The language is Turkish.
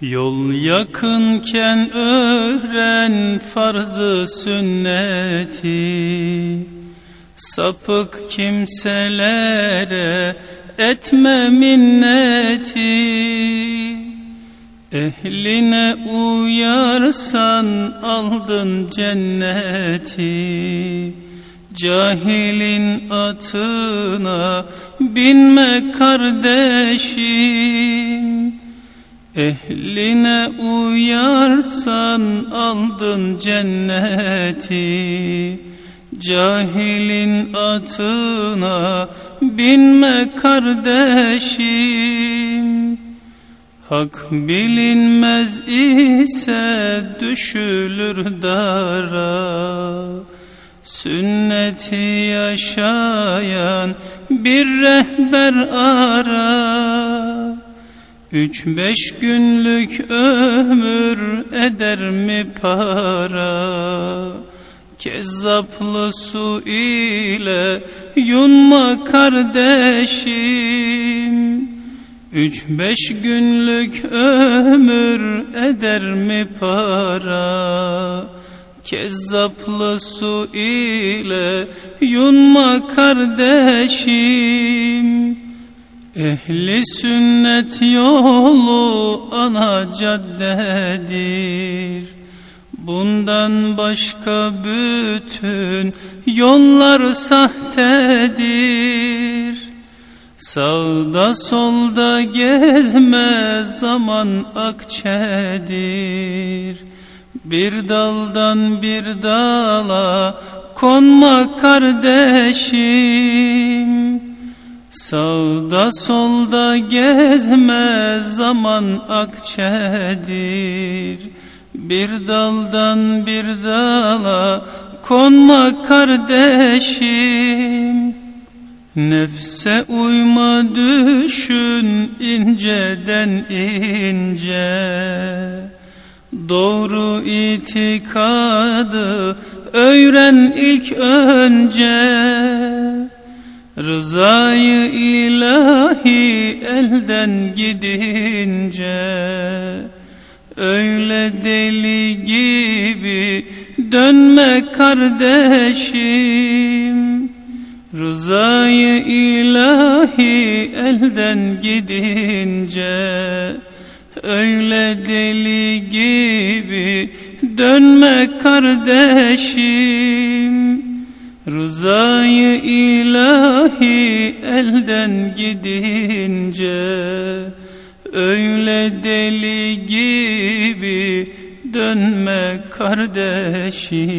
Yol yakınken öğren farzı sünneti. Sapık kimselere etme minneti. Ehline uyarsan aldın cenneti. Cahilin atına binme kardeşim Ehline uyarsan aldın cenneti. Cahilin atına binme kardeşim. Hak bilinmez ise düşülür dara. Sünneti yaşayan bir rehber ara Üç beş günlük ömür eder mi para? Kezzaplı su ile yunma kardeşim. Üç beş günlük ömür eder mi para? Kezzaplı su ile yunma kardeşim Ehli sünnet yolu ana caddedir. Bundan başka bütün yollar sahtedir. Sağda solda gezme zaman akçedir. Bir daldan bir dala konma kardeşim Sağda solda gezme zaman akçedir Bir daldan bir dala konma kardeşim. Nefse uyma düşün inceden ince. Doğru itikadı öğren ilk önce Rızayı ilahi elden gidince Öyle deli gibi dönme kardeşim. Rızayı ilahi elden gidince Öyle deli gibi dönme kardeşim Rızayı ilahi elden gidince Öyle deli gibi dönme kardeşim